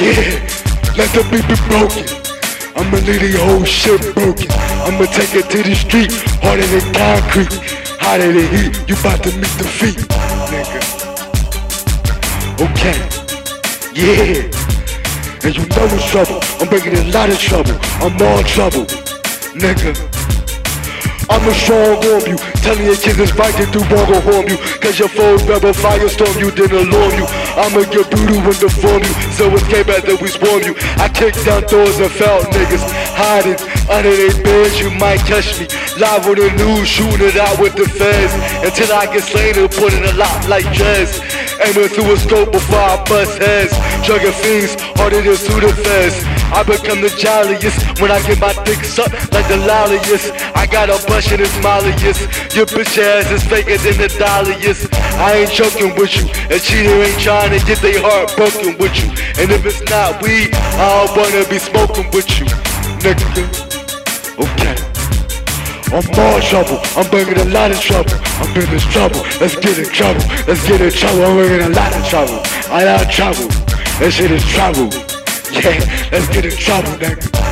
Yeah, let the beat be broken. I'ma leave the whole shit broken. I'ma take it to the street, harder than concrete, hotter than heat. You about to meet the feet, nigga. Okay, yeah. And you know it's trouble. I'm bringing a lot of trouble. I'm all trouble, nigga. A strong arm you, telling your kids it's right to do wrong or harm you. Cause your foes never firestorm you, then alarm you. I'ma get brutal and deform you, so escape after we swarm you. I kick down doors and felt niggas hiding under their beds. You might catch me live on the news, shooting it out with the feds. Until I get slain and put in a lot like jazz. Aiming through a scope before I bust heads. Drugging fiends harder than Sudafeds. I become the jolliest when I get my dick sucked like the lolliest. I got a bunch of the smileyest. Your bitch ass is faker than the dolliest. I ain't joking with you. A cheater ain't trying to get their heart broken with you. And if it's not weed, I don't wanna be smoking with you, nigga. Okay. I'm more trouble. I'm bringing a lot of trouble. I'm in this trouble. Let's get in trouble. Let's get in trouble. I'm bringing a lot of trouble. A lot of trouble. This shit is trouble. Yeah, let's get in trouble, nigga.